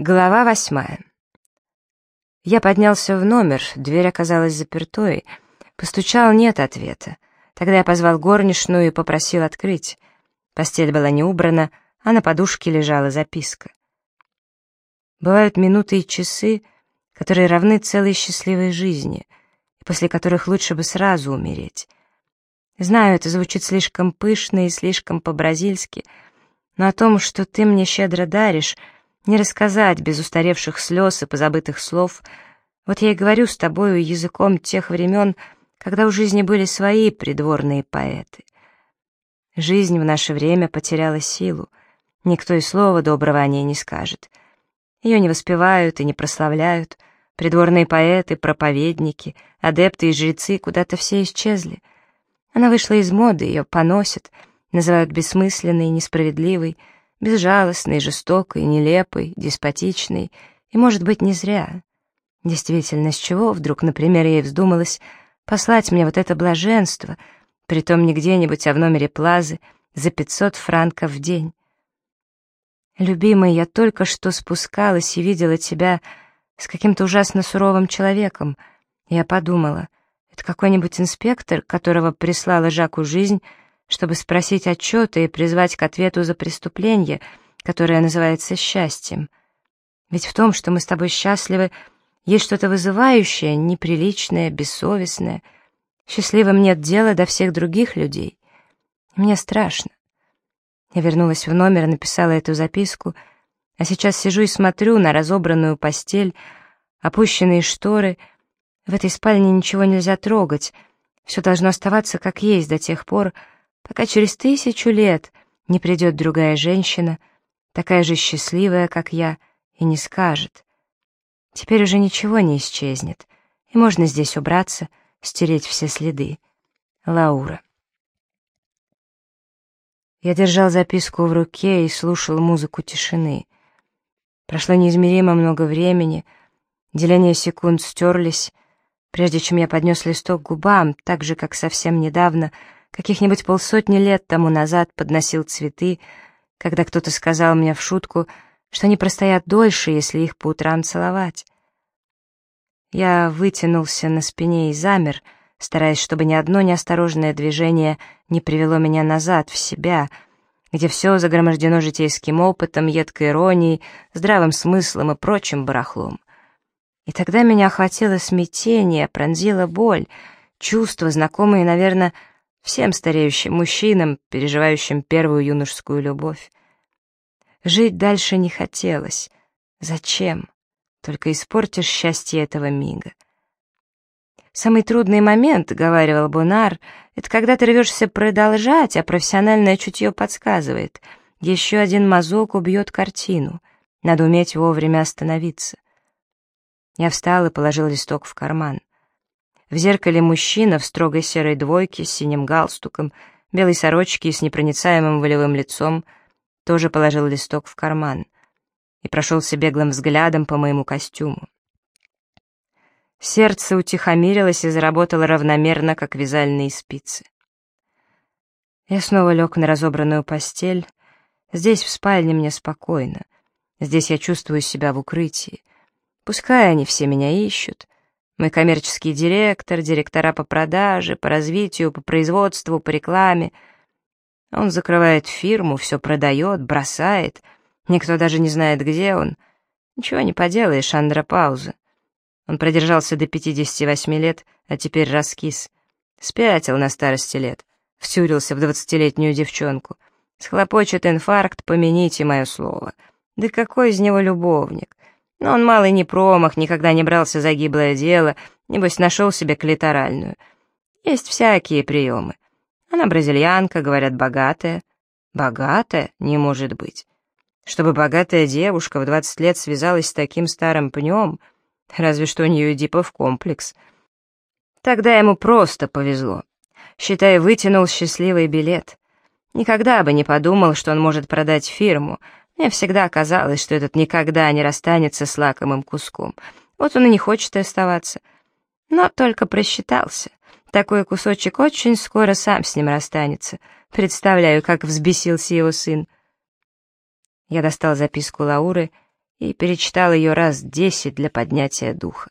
Глава восьмая. Я поднялся в номер, дверь оказалась запертой. Постучал, нет ответа. Тогда я позвал горничную и попросил открыть. Постель была не убрана, а на подушке лежала записка. Бывают минуты и часы, которые равны целой счастливой жизни, после которых лучше бы сразу умереть. Знаю, это звучит слишком пышно и слишком по-бразильски, но о том, что ты мне щедро даришь — не рассказать без устаревших слез и позабытых слов. Вот я и говорю с тобою языком тех времен, когда у жизни были свои придворные поэты. Жизнь в наше время потеряла силу. Никто и слова доброго о ней не скажет. Ее не воспевают и не прославляют. Придворные поэты, проповедники, адепты и жрецы куда-то все исчезли. Она вышла из моды, ее поносят, называют бессмысленной несправедливой, безжалостный, жестокой, нелепый, деспотичный, и, может быть, не зря. Действительно, с чего вдруг, например, ей вздумалось послать мне вот это блаженство, притом не где-нибудь, а в номере Плазы, за 500 франков в день? Любимый, я только что спускалась и видела тебя с каким-то ужасно суровым человеком. Я подумала, это какой-нибудь инспектор, которого прислала Жаку жизнь, чтобы спросить отчеты и призвать к ответу за преступление, которое называется счастьем. Ведь в том, что мы с тобой счастливы, есть что-то вызывающее, неприличное, бессовестное. Счастливым нет дела до всех других людей. мне страшно. Я вернулась в номер и написала эту записку, а сейчас сижу и смотрю на разобранную постель, опущенные шторы. В этой спальне ничего нельзя трогать, все должно оставаться как есть до тех пор, пока через тысячу лет не придет другая женщина, такая же счастливая, как я, и не скажет. Теперь уже ничего не исчезнет, и можно здесь убраться, стереть все следы. Лаура. Я держал записку в руке и слушал музыку тишины. Прошло неизмеримо много времени, деления секунд стерлись, прежде чем я поднес листок к губам, так же, как совсем недавно — каких-нибудь полсотни лет тому назад подносил цветы, когда кто-то сказал мне в шутку, что они простоят дольше, если их по утрам целовать. Я вытянулся на спине и замер, стараясь, чтобы ни одно неосторожное движение не привело меня назад, в себя, где все загромождено житейским опытом, едкой иронией, здравым смыслом и прочим барахлом. И тогда меня охватило смятение, пронзила боль, чувства, знакомые, наверное, всем стареющим мужчинам, переживающим первую юношескую любовь. Жить дальше не хотелось. Зачем? Только испортишь счастье этого мига. Самый трудный момент, — говаривал Бонар, — это когда ты рвешься продолжать, а профессиональное чутье подсказывает. Еще один мазок убьет картину. Надо уметь вовремя остановиться. Я встал и положил листок в карман. В зеркале мужчина в строгой серой двойке с синим галстуком, белой сорочке и с непроницаемым волевым лицом тоже положил листок в карман и прошелся беглым взглядом по моему костюму. Сердце утихомирилось и заработало равномерно, как вязальные спицы. Я снова лег на разобранную постель. Здесь, в спальне, мне спокойно. Здесь я чувствую себя в укрытии. Пускай они все меня ищут, мой коммерческий директор, директора по продаже, по развитию, по производству, по рекламе. Он закрывает фирму, все продает, бросает. Никто даже не знает, где он. Ничего не поделаешь, андропауза. Он продержался до 58 лет, а теперь раскис. Спятил на старости лет. Втюрился в двадцатилетнюю девчонку. Схлопочет инфаркт, помяните мое слово. Да какой из него любовник? Но он малый не промах, никогда не брался за гиблое дело, небось нашел себе клиторальную. Есть всякие приемы. Она бразильянка, говорят, богатая. Богатая? Не может быть. Чтобы богатая девушка в 20 лет связалась с таким старым пнем, разве что у нее Эдипов комплекс. Тогда ему просто повезло. Считай, вытянул счастливый билет. Никогда бы не подумал, что он может продать фирму — мне всегда казалось, что этот никогда не расстанется с лакомым куском. Вот он и не хочет оставаться. Но только просчитался. Такой кусочек очень скоро сам с ним расстанется. Представляю, как взбесился его сын. Я достал записку Лауры и перечитал ее раз десять для поднятия духа.